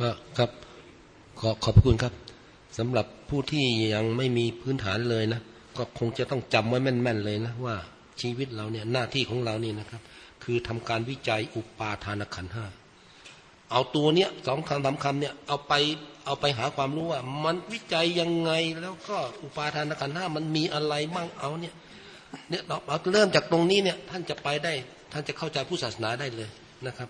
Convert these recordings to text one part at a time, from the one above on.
ก็ครับ ขอขอบคุณครับสำหรับผู้ที่ยังไม่มีพื้นฐานเลยนะก็คงจะต้องจำไว้แม่น ๆ เลยนะว่าชีวิตเราเนี่ยหน้าที่ของเรานี่นะครับ คือทำการวิจัยอุปาทานขันห้าเอาตัวเนี้ยสองคำสามคำเนี่ยเอาไปเอาไปหาความรู้ว่า มันวิจัยยังไงแล้วก็อุปาทานขันห้ามันมีอะไรมั่งเอาเนี่ยเนี่ยเราเริ่มจากตรงนี้เนี่ยท่านจะไปได้ ท่านจะเข้าใจผู้ศาสนาได้เลยนะครับ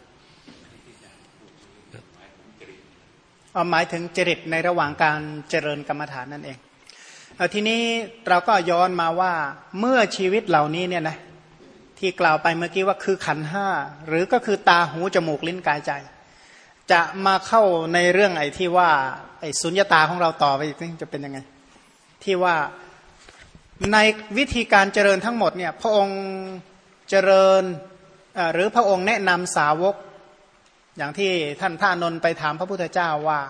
หมายถึงจริตในระหว่างการเจริญกรรมฐานนั่นเองเอาทีนี้เราก็ย้อนมาว่าเมื่อชีวิตเหล่านี้เนี่ยนะที่กล่าวไปเมื่อกี้ว่าคือขันห้าหรือก็คือตาหูจมูกลิ้นกายใจ จะมาเข้าในเรื่องไอ้ที่ว่าไอ้สุญญตาของเราต่อไปอีกจะเป็นยังไง ที่ว่าในวิธีการเจริญทั้งหมดเนี่ยพระองค์เจริญหรือพระองค์แนะนำสาวก อย่างที่ท่านท่านนท์ไปถามพระพุทธเจ้าว่า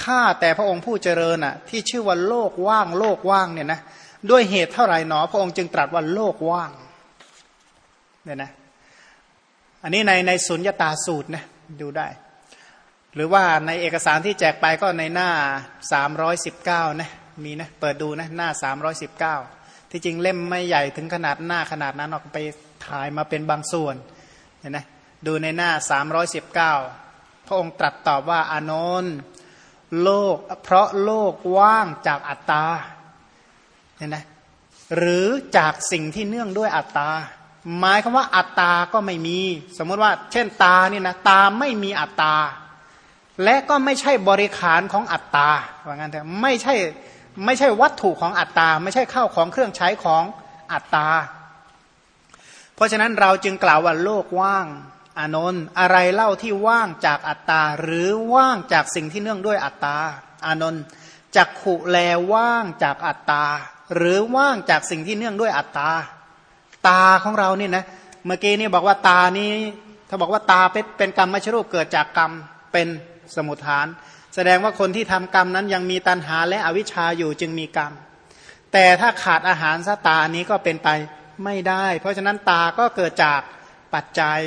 ข้าแต่พระองค์ผู้เจริญอะ ที่ชื่อว่าโลกว่างโลกว่างเนี่ยนะด้วยเหตุเท่าไหร่หนอ พระองค์จึงตรัสว่าโลกว่างเนี่ยนะอันนี้ในในสุญญตาสูตรนะดูได้ หรือว่าในเอกสารที่แจกไปก็ในหน้า 319นะมีนะเปิดดูนะหน้า 319 ที่จริงเล่มไม่ใหญ่ถึงขนาดหน้าขนาดนั้นออกไปถ่ายมาเป็นบางส่วนเห็นไหม ดูในหน้า 319 พระองค์ตรัสตอบว่าอานนท์โลก เพราะโลกว่างจากอัตตาเนี่ยนะหรือจากสิ่งที่เนื่องด้วยอัตตา หมายคำว่าอัตตาก็ไม่มี สมมติว่า เช่นตาเนี่ยนะตาไม่มีอัตตา และก็ไม่ใช่บริขารของอัตตาว่างั้นเถอะไม่ใช่ไม่ใช่วัตถุของอัตตา ไม่ใช่ข้าวของเครื่องใช้ของอัตตา เพราะฉะนั้นเราจึงกล่าวว่าโลกว่าง อานนท์อะไรเล่าที่ว่างจากอัตตา หรือว่างจากสิ่งที่เนื่องด้วยอัตตา อานนท์จักขุแลว่างจากอัตตา หรือว่างจากสิ่งที่เนื่องด้วยอัตตา ตาของเรานี่นะเมื่อกี้นี่บอกว่าตานี้ ถ้าบอกว่าตาเป็นกรรมมชรูปเกิดจากกรรมเป็นสมุทฐาน แสดงว่าคนที่ทำกรรมนั้นยังมีตัณหาและอวิชชาอยู่จึงมีกรรม แต่ถ้าขาดอาหารสตานี้ก็เป็นไปไม่ได้ เพราะฉะนั้นตาก็เกิดจากปัจจัย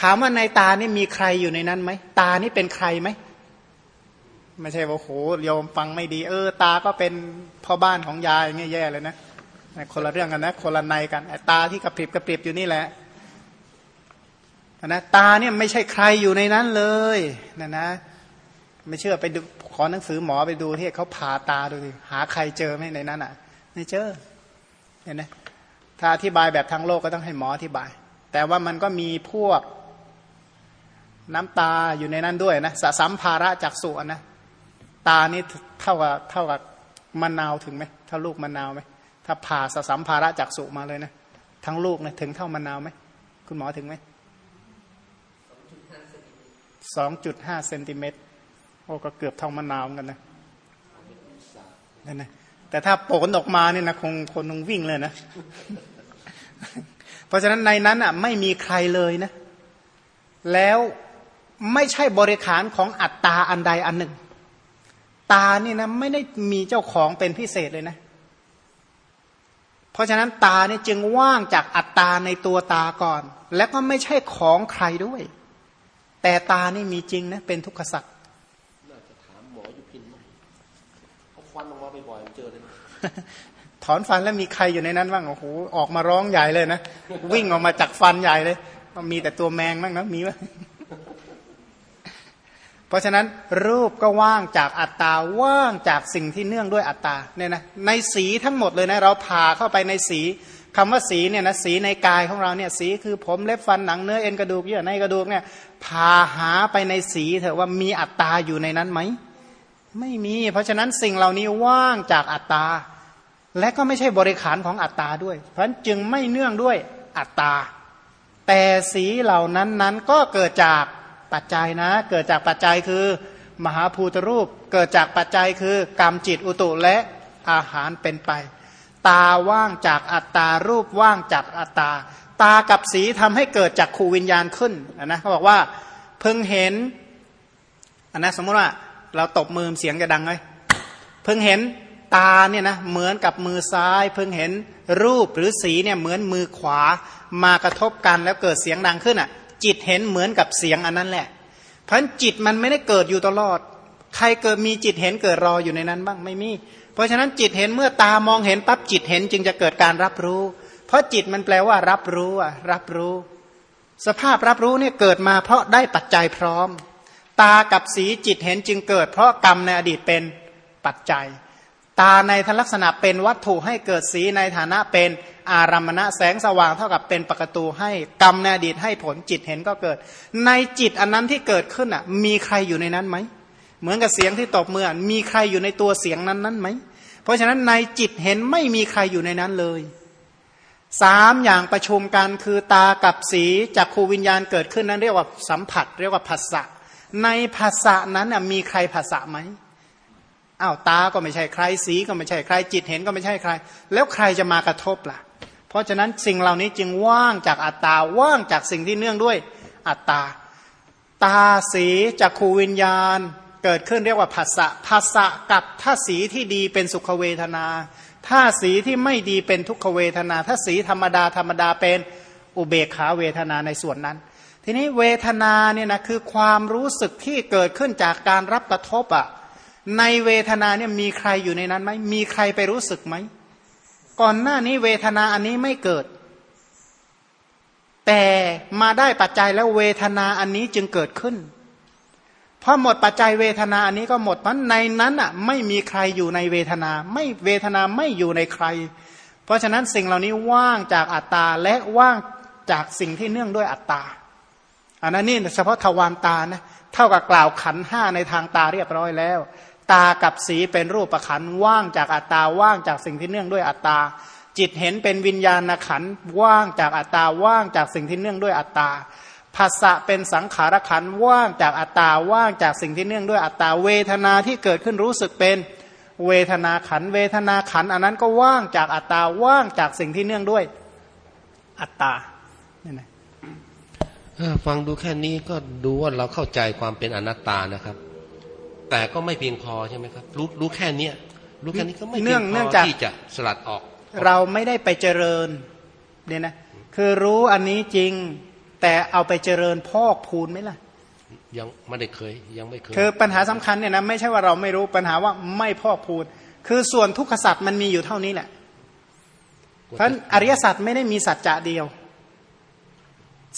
ถามว่าในตานี่มีใครอยู่ในนั้นไหม ตานี่เป็นใครไหม ไม่ใช่ว่าโหโยมฟังไม่ดี เออ ตาก็เป็นพ่อบ้านของยายเงี้ยแย่เลยนะคนละเรื่องกันนะ คนละในกันตาที่กระพริบกระพริบอยู่นี่แหละนะตาเนี่ยไม่ใช่ใครอยู่ในนั้นเลยนะนะ ไม่เชื่อไปดูขอหนังสือหมอไปดูที่เขาผ่าตาดูดิหาใครเจอไหมในนั้นอะไม่เจอเห็นไหมถ้าอธิบายแบบทางโลกก็ต้องให้หมออธิบาย แต่ว่ามันก็มีพวก น้ำตาอยู่ในนั้นด้วยนะสสัมภาระจากสุนะตานี่เท่ากับเท่ากับมะนาวถึงไหมถ้าลูกมะนาวไหมถ้าผ่าสสัมภาระจากสุมาเลยนะทั้งลูกนะถึงเท่ามะนาวไหมคุณหมอถึงไหมสองจุดห้าเซนติเมตรโอ้ก็เกือบเท่ามะนาวกันนะนั่นนะแต่ถ้าโปนออกมาเนี่ยนะคงคนคงวิ่งเลยนะ เพราะฉะนั้นในนั้นอะไม่มีใครเลยนะ แล้ว ไม่ใช่บริขารของอัตตาอันใดอันหนึ่ง ตานี่นะไม่ได้มีเจ้าของเป็นพิเศษเลยนะ เพราะฉะนั้นตาเนี่ยจึงว่างจากอัตตาในตัวตาก่อน และก็ไม่ใช่ของใครด้วย แต่ตานี่มีจริงนะเป็นทุกขสัตว์น่าจะถามหมออยู่พินเขาฟันออกมาบ่อยๆเจอเลยถอนฟันแล้วมีใครอยู่ในนั้นบ้างโอ้โหออกมาร้องใหญ่เลยนะวิ่งออกมาจากฟันใหญ่เลย มีแต่ตัวแมงบ้างนะมีไหม เพราะฉะนั้นรูปก็ว่างจากอัตตาว่างจากสิ่งที่เนื่องด้วยอัตตาเนี่ยนะในสีทั้งหมดเลยนะเราผ่าเข้าไปในสีคำว่าสีเนี่ยนะสีในกายของเราเนี่ยสีคือผมเล็บฟันหนังเนื้อเอ็นกระดูกเยื่อในกระดูกเนี่ยผ่าหาไปในสีเถอะว่ามีอัตตาอยู่ในนั้นไหมไม่มี เพราะฉะนั้นสิ่งเหล่านี้ว่างจากอัตตา และก็ไม่ใช่บริขารของอัตตาด้วย เพราะฉะนั้นจึงไม่เนื่องด้วยอัตตา แต่สีเหล่านั้นนั้นก็เกิดจาก ปัจจัยนะ เกิดจากปัจจัยคือ มหาภูตรูป เกิดจากปัจจัยคือกรรมจิตอุตุและอาหารเป็นไป ตาว่างจากอัตตารูปว่างจากอัตตา ตากับสีทำให้เกิดจากขูวิญญาณขึ้นนะเขาบอกว่าเพิ่งเห็นอันนะสมมติว่าเราตบมือเสียงจะดังเลยเพิ่งเห็นตาเนี่ยนะเหมือนกับมือซ้าย เพิ่งเห็นรูปหรือสีเนี่ยเหมือนมือขวามากระทบกันแล้วเกิดเสียงดังขึ้นอะ จิตเห็นเหมือนกับเสียงอันนั้นแหละ เพราะจิตมันไม่ได้เกิดอยู่ตลอด ใครเกิดมีจิตเห็นเกิดรออยู่ในนั้นบ้างไม่มี เพราะฉะนั้นจิตเห็นเมื่อตามองเห็นปั๊บจิตเห็นจึงจะเกิดการรับรู้ เพราะจิตมันแปลว่า รับรู้อะรับรู้ สภาพรับรู้เนี่ยเกิดมาเพราะได้ปัจจัยพร้อม ตากับสีจิตเห็นจึงเกิด เพราะกรรมในอดีตเป็นปัจจัย ตาในทลักษณะเป็นวัตถุให้เกิดสีในฐานะเป็นอารามณะแสงสว่างเท่ากับเป็นปกตูให้กรรมในอดีตให้ผลจิตเห็นก็เกิด ในจิตอันนั้นที่เกิดขึ้นอะ มีใครอยู่ในนั้นไหมเหมือนกับเสียงที่ตบมือมีใครอยู่ในตัวเสียงนั้นนั้นไหมเพราะฉะนั้นในจิตเห็นไม่มีใครอยู่ในนั้นเลยสามอย่างประชุมกันคือตากับสีจากครูวิญญาณเกิดขึ้นนั้นเรียกว่าสัมผัส เรียกว่าภาษะในภาษะนั้นมีใครภาษะไหม อ้าวตาก็ไม่ใช่ใครสีก็ไม่ใช่ใคร จิตเห็นก็ไม่ใช่ใคร แล้วใครจะมากระทบล่ะ เพราะฉะนั้นสิ่งเหล่านี้จึงว่างจากอัตตาว่างจากสิ่งที่เนื่องด้วยอัตตา ตาสีจากขูวิญญาณ เกิดขึ้นเรียกว่าภาษะภาษะกับถ้าสีที่ดีเป็นสุขเวทนา ถ้าสีที่ไม่ดีเป็นทุกขเวทนา ถ้าสีธรรมดาธรรมดาเป็นอุเบกขาเวทนาในส่วนนั้น ทีนี้เวทนาเนี่ยนะคือความรู้สึกที่เกิดขึ้นจากการรับกระทบอะ่ะ ในเวทนาเนี่ยมีใครอยู่ในนั้นไหมมีใครไปรู้สึกไหมก่อนหน้านี้เวทนาอันนี้ไม่เกิด แต่มาได้ปัจจัยแล้วเวทนาอันนี้จึงเกิดขึ้นพอหมดปัจจัยเวทนาอันนี้ก็หมดมันในนั้นอะไม่มีใครอยู่ในเวทนา ไม่เวทนาไม่อยู่ในใคร เพราะฉะนั้นสิ่งเหล่านี้ว่างจากอัตตาและว่างจากสิ่งที่เนื่องด้วยอัตตาอันนั้นนี่เฉพาะทวารตานะเท่ากับกล่าวขันห้าในทางตาเรียบร้อยแล้ว ตากับสีเป็นรูปขันว่างจากอัตตาว่างจากสิ่งที่เนื่องด้วยอัตตา จิตเห็นเป็นวิญญาณขันว่างจากอัตตาว่างจากสิ่งที่เนื่องด้วยอัตตาภาษะเป็นสังขารขันว่างจากอัตตาว่างจากสิ่งที่เนื่องด้วยอัตตาเวทนาที่เกิดขึ้นรู้สึกเป็นเวทนาขันเวทนาขันอันนั้นก็ว่างจากอัตตาว่างจากสิ่งที่เนื่องด้วยอัตตาเนี่ยนะฟังดูแค่นี้ก็ดูว่าเราเข้าใจความเป็นอนัตตานะครับ แต่ก็ไม่เพียงพอใช่ไหมครับ รู้รู้แค่เนี้ยรู้แค่นี้ก็ไม่เพียงพอที่จะสลัดออก เราไม่ได้ไปเจริญเนี่ยนะคือรู้อันนี้จริง แต่เอาไปเจริญพอกพูนไหมล่ะยังไม่ได้เคยยังไม่เคยคือปัญหาสำคัญเนี่ยนะไม่ใช่ว่าเราไม่รู้ปัญหาว่าไม่พอกพูน คือส่วนทุกขสัตว์มันมีอยู่เท่านี้แหละ เพราะอริยสัจไม่ได้มีสัจจะเดียว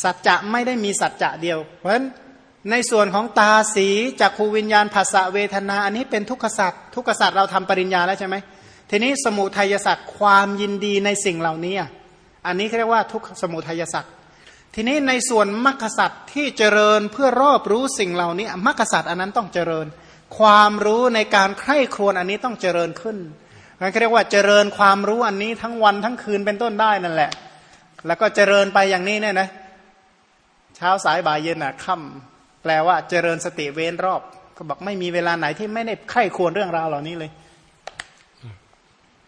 สัจจะไม่ได้มีสัจจะเดียว เพราะฉะนั้น ในส่วนของตาสีจากภูวิญญาณภาษาเวทนา อันนี้เป็นทุกขสัตว์ทุกขสัตว์เราทำปริญญาแล้วใช่ไหมทีนี้สมุทัยสัตว์ความยินดีในสิ่งเหล่านี้ อันนี้เรียกว่าทุกสมุทัยสัตว์ทีนี้ในส่วนมรรคสัตว์ที่เจริญเพื่อรอบรู้สิ่งเหล่านี้มรรคสัตว์อันนั้นต้องเจริญ ความรู้ในการใคร่ครวญอันนี้ต้องเจริญขึ้นนั่นเรียกว่าเจริญความรู้อันนี้ทั้งวันทั้งคืนเป็นต้นได้นั่นแหละ แล้วก็เจริญไปอย่างนี้เนี่ยนะ เช้าสายบ่ายเย็นอะค่ำ แปลว่าเจริญสติเว้นรอบก็บอกไม่มีเวลาไหนที่ไม่ได้ไข้ควรเรื่องราวเหล่านี้เลย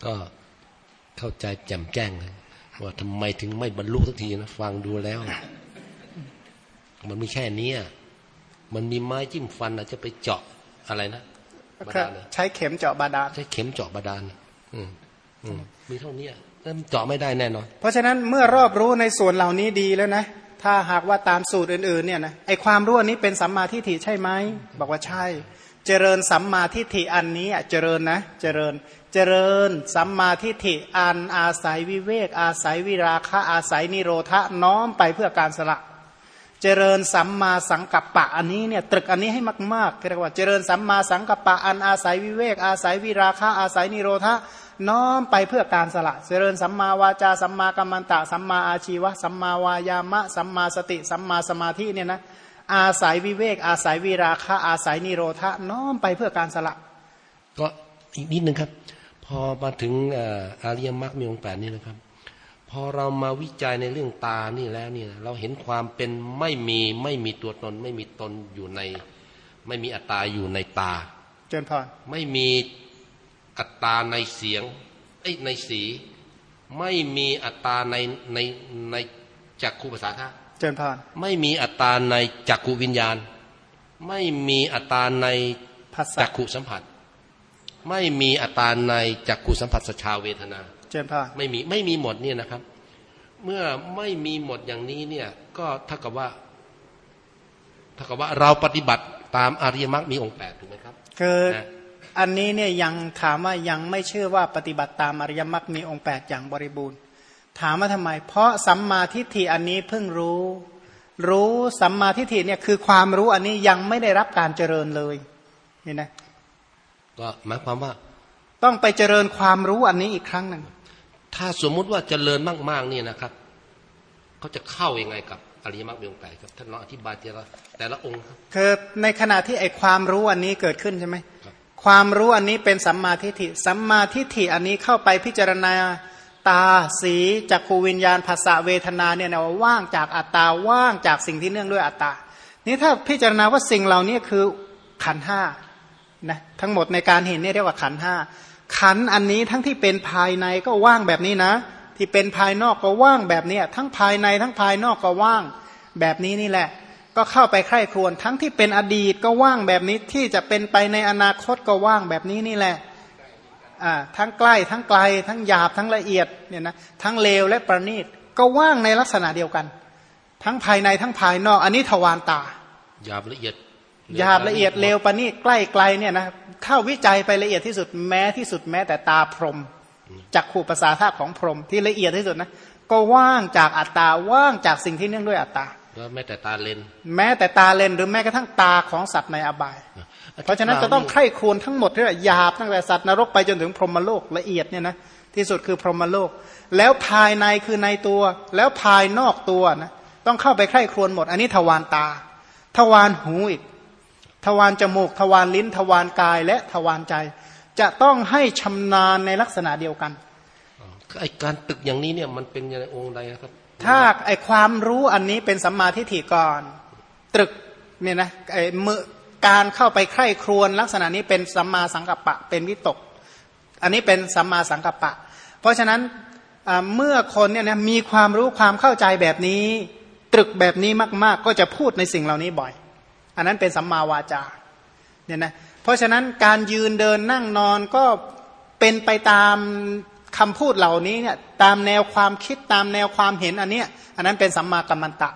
ก็เข้าใจแจ่มแจ้งเลยว่าทำไมถึงไม่บรรลุสักทีนะฟังดูแล้ว มันมีแค่นี้มันมีไม้จิ้มฟันอาจจะไปเจาะอะไรนะบาดาลใช้เข็มเจาะบาดาลใช้เข็มเจาะบาดาลอืมอืมมีเท่านี้แต่เจาะไม่ได้แน่นอนเพราะฉะนั้นเมื่อรอบรู้ในส่วนเหล่านี้ดีแล้วนะ ถ้าหากว่าตามสูตรอื่นๆเนี่ยนะไอความรู้อันนี้เป็นสัมมาทิฏฐิใช่ไหมบอกว่าใช่ เจริญสัมมาทิฏฐิอันนี้เจริญนะเจริญเจริญสัมมาทิฏฐิอันอาศัยวิเวก อาศัยวิราคะอาศัยนิโรธะน้อมไปเพื่อการสละเจริญสัมมาสังกัปปะอันนี้เนี่ยตรึกอันนี้ให้มากๆเรียกว่าเจริญสัมมาสังกัปปะอันอาศัยวิเวก อาศัยวิราคะอาศัยนิโรธะ น้อมไปเพื่อการสละ เจริญสัมมาวาจาสัมมากัมมันตะ สัมมาอาชีวะ สัมมาวายามะ สัมมาสติ สัมมาสมาธิเนี่ยนะอาศัยวิเวก อาศัยวิราคะ อาศัยนิโรธะน้อมไปเพื่อการสละ ก็อีกนิดนึงครับ พอมาถึงอาริยมรรคมีองค์แปดนี่นะครับ พอเรามาวิจัยในเรื่องตานี่แล้วเนี่ยเราเห็นความเป็นไม่มีไม่มีตัวตน ไม่มีตนอยู่ใน ไม่มีอัตตาอยู่ในตา เจนพรไม่มี อัตตาในเสียงไอ้ในสี ไม่มีอัตตาในในในจักขูภาษาท่าเจริญพรไม่มีอัตตาในจักขูวิญญาณ ไม่มีอัตตาในจักขูสัมผัส ไม่มีอัตตาในจักขูสัมผัสสชาเวทนา เจริญพรไม่มีไม่มีหมดเนี่ยนะครับ เมื่อไม่มีหมดอย่างนี้เนี่ยก็เท่ากับว่าถ้ากับว่าเราปฏิบัติตามอริยมรรคมีองค์แปดถูกไหมครับคือนะ อันนี้เนี่ยยังถามว่ายังไม่เชื่อว่าปฏิบัติตามอริยมรรคมีองค์แปดอย่างบริบูรณ์ ถามว่าทำไม เพราะสัมมาทิฏฐิอันนี้เพิ่งรู้ รู้สัมมาทิฏฐิเนี่ยคือความรู้อันนี้ยังไม่ได้รับการเจริญเลยเห็นไหมก็หมายความว่า ต้องไปเจริญความรู้อันนี้อีกครั้งหนึ่งถ้าสมมุติว่าเจริญมากๆเนี่ยนะครับเขาจะเข้ายังไงกับอริยมรรคมีองค์แปดครับท่านลองอธิบายแต่ละแต่ละองค์ครับคือในขณะที่ไอความรู้อันนี้เกิดขึ้นใช่ไหม ความรู้อันนี้เป็นสัมมาทิฏฐิ สัมมาทิฏฐิอันนี้เข้าไปพิจารณาตาสีจักขูวิญญาณภาษาเวทนาเนี่ยนะว่าว่างจากอัตตาว่างจากสิ่งที่เนื่องด้วยอัตตา นี่ถ้าพิจารณาว่าสิ่งเหล่านี้คือขันห้านะทั้งหมดในการเห็นเนี่ยเรียกว่าขันห้าขันอันนี้ทั้งที่เป็นภายในก็ว่างแบบนี้นะ ที่เป็นภายนอกก็ว่างแบบเนี้ยทั้งภายในทั้งภายนอกก็ว่างแบบนี้นี่แหละ ก็เข้าไปใคร่ครวญทั้งที่เป็นอดีตก็ว่างแบบนี้ที่จะเป็นไปในอนาคตก็ว่างแบบนี้นี่แหละอ่าทั้งใกล้ทั้งไกล ทั้งหยาบทั้งละเอียดเนี่ยนะทั้งเลวและประณีตก็ว่างในลักษณะเดียวกัน ทั้งภายในทั้งภายนอกอันนี้ทวารตาหยาบละเอียดหยาบละเอียดเลวประณีตใกล้ไกลเนี่ยนะถ้าวิจัยไปละเอียดที่สุดแม้ที่สุดแม้แต่ตาพรหมจักขู่ภาษาธาตุของพรหมที่ละเอียดที่สุดนะก็ว่างจากอัตตาว่างจากสิ่งที่เนื่องด้วยอัตตา แล้วแม้แต่ตาเลน แม้แต่ตาเลนหรือแม้กระทั่งตาของสัตว์ในอบาย เพราะฉะนั้นจะต้องใคร่ครวญทั้งหมดที่หยาบตั้งแต่สัตว์นรกไปจนถึงพรหมโลกละเอียดเนี่ยนะที่สุดคือพรหมโลก แล้วภายในคือในตัว แล้วภายนอกตัวนะต้องเข้าไปใคร่ครวญหมด อันนี้ทวารตา ทวารหูอีก ทวารจมูก ทวารลิ้น ทวารกายและทวารใจ จะต้องให้ชำนาญในลักษณะเดียวกันไอการตึกอย่างนี้เนี่ยมันเป็นในองค์ใดนะครับ ถ้าไอความรู้อันนี้เป็นสัมมาทิฏฐิก่อน ตรึกเนี่ยนะไอมือการเข้าไปใคร่ครวญลักษณะนี้เป็นสัมมาสังกัปปะเป็นวิตก อันนี้เป็นสัมมาสังกัปปะ เพราะฉะนั้นเมื่อคนเนี่ยนะมีความรู้ความเข้าใจแบบนี้ ตรึกแบบนี้มากๆ ก็จะพูดในสิ่งเหล่านี้บ่อย อันนั้นเป็นสัมมาวาจาเนี่ยนะเพราะฉะนั้นการยืนเดินนั่งนอนก็เป็นไปตาม คำพูดเหล่านี้เนี่ยตามแนวความคิดตามแนวความเห็นอันเนี้ยอันนั้นเป็นสัมมากัมมันตะ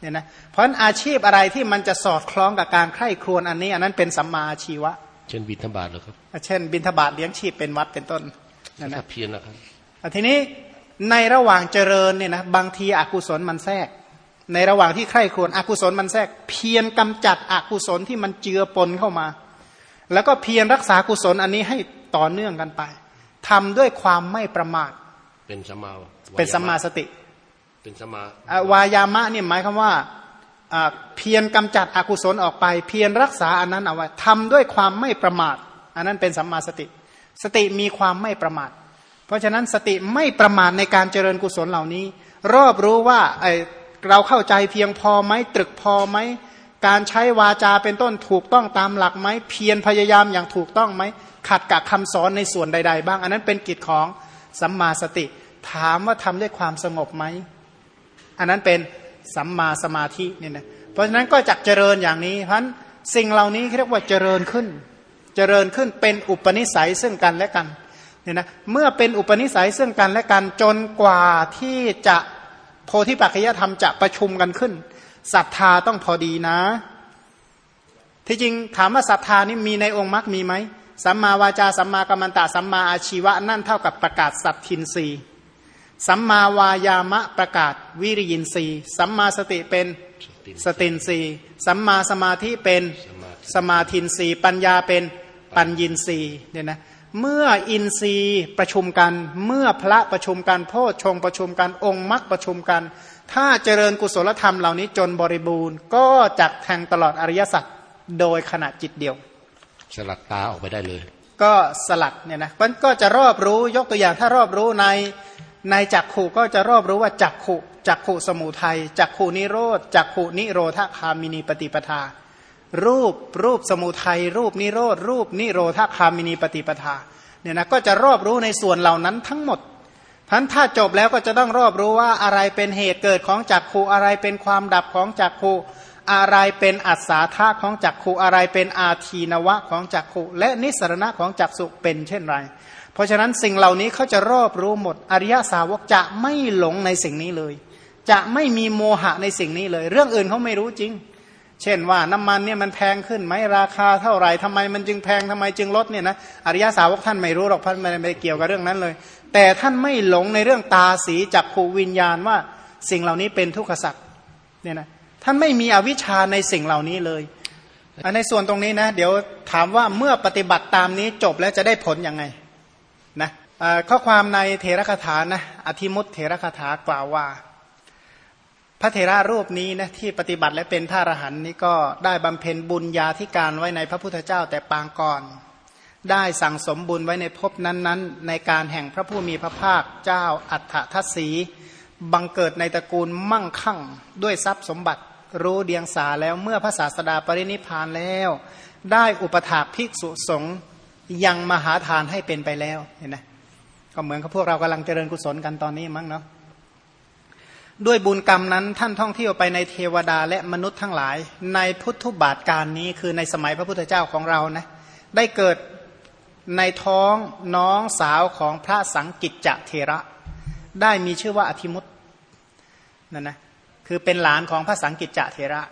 เนี่ยนะเพราะฉะนั้นอาชีพอะไรที่มันจะสอดคล้องกับการใคร่ครวญอันนี้ อันนั้นเป็นสัมมาอาชีวะ เช่นบิณฑบาตเหรอครับ เช่น บินทบาทเลี้ยงชีพเป็นวัดเป็นต้นนั่นนะถ้าเพียรนะครับอะทีนี้ในระหว่างเจริญเนี่ยนะบางทีอกุศลมันแทรก ในระหว่างที่ใคร่ครวญอกุศลมันแทรก เพียรกำจัดอกุศลที่มันเจือปนเข้ามา แล้วก็เพียรรักษากุศลอันนี้ให้ต่อเนื่องกันไป ทำด้วยความไม่ประมาท เป็นสัมมาเป็นสัมมาสติ เป็นสัมมาอะวายามะเนี่ยหมายความว่าอ่าเพียรกำจัดอกุศลออกไป เพียรรักษาอันนั้นเอาไว้ทำด้วยความไม่ประมาท อันนั้นเป็นสัมมาสติ สติมีความไม่ประมาท เพราะฉะนั้นสติไม่ประมาทในการเจริญกุศลเหล่านี้ รอบรู้ว่าไอเราเข้าใจเพียงพอไหมตรึกพอไหม การใช้วาจาเป็นต้นถูกต้องตามหลักไหมเพียรพยายามอย่างถูกต้องไหมขัดกับคำสอนในส่วนใด ๆ บ้าง อันนั้นเป็นกิจของสัมมาสติ ถามว่าทำด้วยความสงบไหมอันนั้นเป็นสัมมาสมาธิเนี่ยนะเพราะฉะนั้นก็จักเจริญอย่างนี้เพราะฉะนั้นสิ่งเหล่านี้เรียกว่าเจริญขึ้น เจริญขึ้นเป็นอุปนิสัยซึ่งกันและกันเนี่ยนะเมื่อเป็นอุปนิสัยซึ่งกันและกันจนกว่าที่จะโพธิปัจจยธรรมจะประชุมกันขึ้น ศรัทธาต้องพอดีนะ ที่จริงถามว่าศรัทธานี่มีในองค์มรรคมีไหมสัมมาวาจาสัมมากัมมันตะสัมมาอาชีวะนั่นเท่ากับประกาศสัตทินรีสัมมาวายามะประกาศวิริยินรีสัมมาสติเป็นสตินรีสัมมาสมาธิเป็นสมาธินรีปัญญาเป็นปัญญินรีเนี่ยนะเมื่ออินทรีย์ประชุมกัน เมื่อพระประชุมกันโพชฌงประชุมกันองค์มรรคประชุมกัน ถ้าเจริญกุศลธรรมเหล่านี้จนบริบูรณ์ ก็จักแทงตลอดอริยสัจโดยขณะจิตเดียว สลัดตาออกไปได้เลย ก็สลัดเนี่ยนะมันก็จะรอบรู้ยกตัวอย่างถ้ารอบรู้ในในจักขู่ก็จะรอบรู้ว่าจักขุจักขุสมุทัยจักขุนิโรธจักขุนิโรธคามินีปฏิปทา รูปรูปสมุทัยรูปนิโรธรูปนิโรธคามินีปฏิปทาเนี่ยนะก็จะรอบรู้ในส่วนเหล่านั้นทั้งหมด พันถ้าจบแล้วก็จะต้องรอบรู้ว่าอะไรเป็นเหตุเกิดของจักขุอะไรเป็นความดับของจักขุอะไรเป็นอัศาธาของจักขุอะไรเป็นอาทีนวะของจักขุและนิสรณะของจักสุเป็นเช่นไร เพราะฉะนั้นสิ่งเหล่านี้เขาจะรอบรู้หมด อริยสาวกจะไม่หลงในสิ่งนี้เลย จะไม่มีโมหะในสิ่งนี้เลย เรื่องอื่นเขาไม่รู้จริง เช่นว่าน้ำมันเนี่ยมันแพงขึ้นไหมราคาเท่าไหร่ทำไมมันจึงแพงทำไมจึงลดเนี่ยนะอริยสาวกท่านไม่รู้หรอกพันไม่เกี่ยวกับเรื่องนั้นเลย แต่ท่านไม่หลงในเรื่องตาสีจักขูวิญญาณว่าสิ่งเหล่านี้เป็นทุกขสัตว์เนี่ยนะท่านไม่มีอวิชชาในสิ่งเหล่านี้เลยในส่วนตรงนี้นะ เดี๋ยวถามว่าเมื่อปฏิบัติตามนี้จบแล้วจะได้ผลยังไงนะข้อความในเทระคาถานะอธิมุตเทระคาถากล่าวว่า ระเทระรูปนี้นะที่ปฏิบัติและเป็นพระอรหันต์นี้ก็ได้บำเพ็ญบุญญาธิการไว้ในพระพุทธเจ้าแต่ปางก่อน ได้สั่งสมบุญไว้ในภพนั้นๆ ในการแห่งพระผู้มีพระภาคเจ้าอัฏฐทัศสีบังเกิดในตระกูลมั่งคั่งด้วยทรัพย์สมบัติรู้เดียงสาแล้วเมื่อพระศาสดาปรินิพานแล้ว ได้อุปถาภิกษุสงฆ์ยังมหาทานให้เป็นไปแล้วเห็นไหมก็เหมือนกับพวกเรากำลังเจริญกุศลกันตอนนี้มั้งเนาะ ด้วยบุญกรรมนั้นท่านท่องเที่ยวไปในเทวดาและมนุษย์ทั้งหลาย ในพุทธบาทการนี้คือในสมัยพระพุทธเจ้าของเรานะได้เกิดในท้องน้องสาวของพระสังกิจจะเทระ ได้มีชื่อว่าอธิมุตนั่นนะคือเป็นหลานของพระสังกิจจะเทระ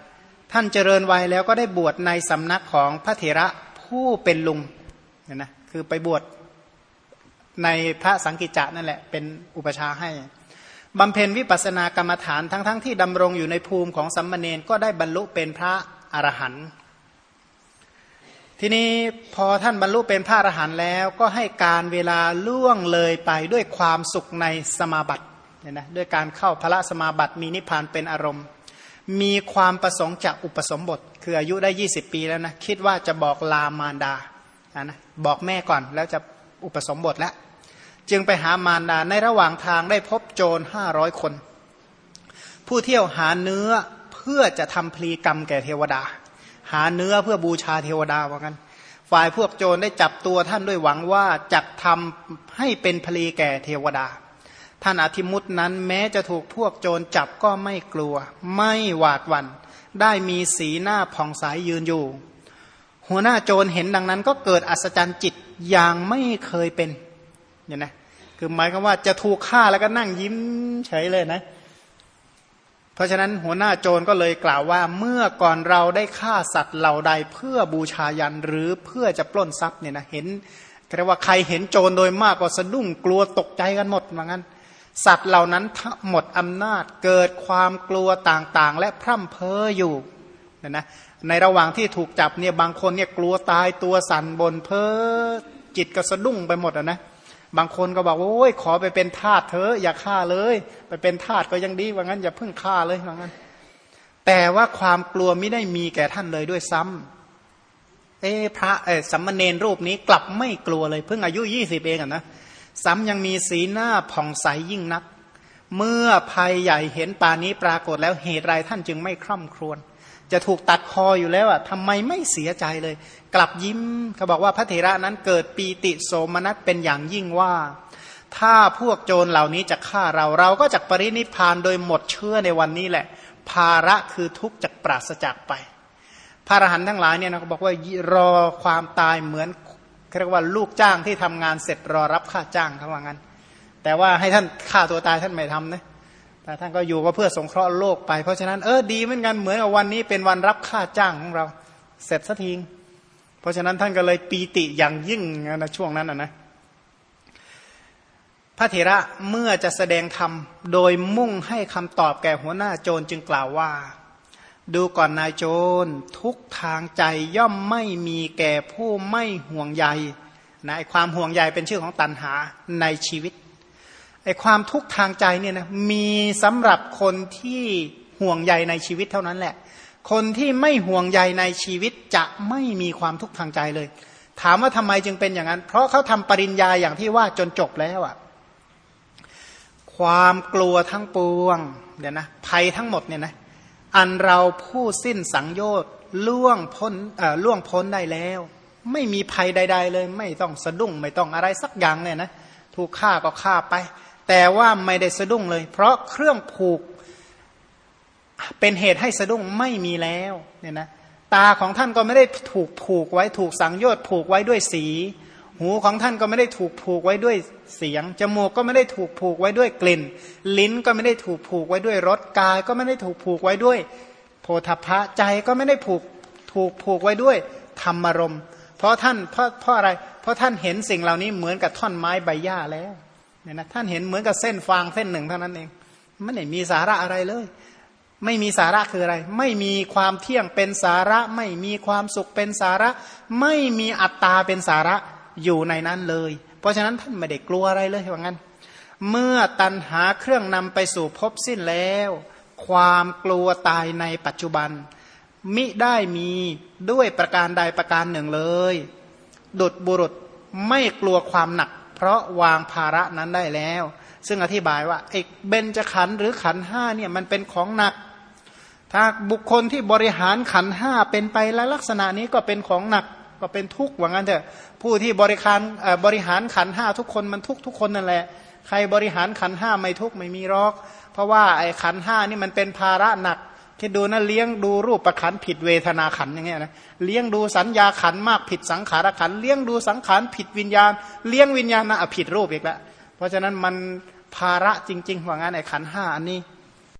ท่านเจริญวัยแล้วก็ได้บวชในสำนักของพระเถระผู้เป็นลุงนี่ยนะคือไปบวชในพระสังกิจจะนั่นแหละเป็นอุปชาให้ บำเพ็ญวิปัสนากรรมฐานทั้งๆทที่ดำรงอยู่ในภูมิของสัมมาเนนก็ได้บรรลุเป็นพระอรหันต์ทีนี้พอท่านบรรลุเป็นพระอรหันต์แล้วก็ให้การเวลาล่วงเลยไปด้วยความสุขในสมาบัติเนี่ยนะด้วยการเข้าพระสมาบัติมีนิพพานเป็นอารมณ์ มีความประสงค์จะอุปสมบท คืออายุได้ 20 ปีแล้วนะคิดว่าจะบอกลามารดานะบอกแม่ก่อนแล้วจะอุปสมบทแล้ว จึงไปหามารดาในระหว่างทางได้พบโจรห้าร้อยคน ผู้เที่ยวหาเนื้อเพื่อจะทำพลีกรรมแก่เทวดา หาเนื้อเพื่อบูชาเทวดาว่ากันฝ่ายพวกโจรได้จับตัวท่านด้วยหวังว่าจะทำให้เป็นพลีแก่เทวดา ท่านอธิมุตนั้นแม้จะถูกพวกโจรจับก็ไม่กลัว ไม่หวาดหวัน่นได้มีสีหน้าผ่องใสยยืนอยู่ หัวหน้าโจรเห็นดังนั้นก็เกิดอัศจรรย์จิตอย่างไม่เคยเป็นเนี่ยนะ คือหมายความว่าจะถูกฆ่าแล้วก็นั่งยิ้มเฉยเลยนะ เพราะฉะนั้นหัวหน้าโจรก็เลยกล่าวว่า เมื่อก่อนเราได้ฆ่าสัตว์เหล่าใดเพื่อบูชายันหรือเพื่อจะปล้นทรัพย์เนี่ยนะเห็นเรียกว่าใครเห็นโจรโดยมากก็สะดุ้งกลัวตกใจกันหมดเหมือนกันสัตว์เหล่านั้นหมดอำนาจเกิดความกลัวต่างๆ และพร่ำเพ้ออยู่นะนะในระหว่างที่ถูกจับเนี่ยบางคนเนี่ยกลัวตายตัวสั่นบนเพ้อจิตก็สะดุ้งไปหมดนะ บางคนก็บอกว่าโอ้ยขอไปเป็นทาสเถอะอย่าฆ่าเลย ไปเป็นทาสก็ยังดีว่างั้นอย่าเพิ่งฆ่าเลยว่างั้น แต่ว่าความกลัวไม่ได้มีแก่ท่านเลยด้วยซ้ำเอพระเอสัมมเนรรูปนี้กลับไม่กลัวเลย เพิ่งอายุยี่สิบเองอะนะซ้ำยังมีสีหน้าผ่องใสยยิ่งนัก เมื่อภัยใหญ่เห็นป่านี้ปรากฏแล้วเหตุไรท่านจึงไม่คร่ำครวญ จะถูกตัดคออยู่แล้วอะทำไมไม่เสียใจเลย กลับยิ้มเขาบอกว่าพระเถระนั้นเกิดปีติโสมนัสเป็นอย่างยิ่งว่า ถ้าพวกโจรเหล่านี้จะฆ่าเราเราก็จะปรินิพานโดยหมดเชื่อในวันนี้แหละ ภาระคือทุกข์จะปราศจากไป พระอรหันต์ทั้งหลายเนี่ยนะเขาบอกว่ารอความตายเหมือนเรียกว่าลูกจ้างที่ทำงานเสร็จรอรับค่าจ้างเขาว่างั้น แต่ว่าให้ท่านฆ่าตัวตายท่านไม่ทำนะ ท่านก็อยู่ก็เพื่อสงเคราะห์โลกไป เพราะฉะนั้นเออดีเหมือนกันเหมือนกับวันนี้เป็นวันรับค่าจ้างของเรา เสร็จสักทีเพราะฉะนั้นท่านก็เลยปีติอย่างยิ่งนะช่วงนั้นนะพระเถระเมื่อจะแสดงธรรมโดยมุ่งให้คำตอบแก่หัวหน้าโจรจึงกล่าวว่า ดูก่อนนายโจรทุกทางใจย่อมไม่มีแก่ผู้ไม่ห่วงใยนะความห่วงใยเป็นชื่อของตันหาในชีวิต ไอความทุกข์ทางใจเนี่ยนะมีสำหรับคนที่ห่วงใยในชีวิตเท่านั้นแหละ คนที่ไม่ห่วงใยในชีวิตจะไม่มีความทุกข์ทางใจเลย ถามว่าทำไมจึงเป็นอย่างนั้น เพราะเขาทำปริญญาอย่างที่ว่าจนจบแล้วอะความกลัวทั้งปวงเดี๋ยวนะภัยทั้งหมดเนี่ยนะอันเราผู้สิ้นสังโยชน์ล่วงพ้นล่วงพ้นได้แล้ว ไม่มีภัยใด ๆ เลย ไม่ต้องสะดุ้งไม่ต้องอะไรสักอย่างเนี่ยนะถูกฆ่าก็ฆ่าไป แต่ว่าไม่ได้สะดุ้งเลย เพราะเครื่องผูกเป็นเหตุให้สะดุ้งไม่มีแล้วเนี่ยนะตาของท่านก็ไม่ได้ถูกผูกไว้ถูกสังโยชน์ผูกไว้ด้วยสี หูของท่านก็ไม่ได้ถูกผูกไว้ด้วยเสียง จมูกก็ไม่ได้ถูกผูกไว้ด้วยกลิ่น ลิ้นก็ไม่ได้ถูกผูกไว้ด้วยรสกาย ก็ไม่ได้ถูกผูกไว้ด้วย โพธพะใจก็ไม่ได้ผูกถูกผูกไว้ด้วยธรรมรมเพราะท่านเพราะเพราะอะไร เพราะท่านเห็นสิ่งเหล่านี้เหมือนกับท่อนไม้ใบหญ้าแล้ว เนี่ยนะท่านเห็นเหมือนกับเส้นฟางเส้นหนึ่งเท่านั้นเองไม่ได้มีสาระอะไรเลย ไม่มีสาระคืออะไร ไม่มีความเที่ยงเป็นสาระ ไม่มีความสุขเป็นสาระ ไม่มีอัตตาเป็นสาระอยู่ในนั้นเลย เพราะฉะนั้นท่านไม่ได้กลัวอะไรเลยว่างั้น เมื่อตันหาเครื่องนำไปสู่พบสิ้นแล้ว ความกลัวตายในปัจจุบัน มิได้มีด้วยประการใดประการหนึ่งเลย ดุดบุรุษไม่กลัวความหนัก เพราะวางภาระนั้นได้แล้ว ซึ่งอธิบายว่าไอ้เบญจขันธ์หรือขันห้าเนี่ยมันเป็นของหนัก ถ้าบุคคลที่บริหารขันห้าเป็นไปและลักษณะนี้ก็เป็นของหนักก็เป็นทุกข์ว่างั้นเถอะผู้ที่บริการบริหารขันห้าทุกคนมันทุกทุกคนนั่นแหละ ใครบริหารขันห้าไม่ทุกข์ไม่มีรอก เพราะว่าไอ้ขันห้านี่มันเป็นภาระหนัก คิดดูนะเลี้ยงดูรูปประขันผิดเวทนาขันอย่างเงี้ยนะเลี้ยงดูสัญญาขันมากผิดสังขารขันเลี้ยงดูสังขารผิดวิญญาณ เลี้ยงวิญญาณนะผิดรูปอีกแล้วเพราะฉะนั้นมันภาระจริง ๆ ว่างั้นไอ้ขันห้าอันนี้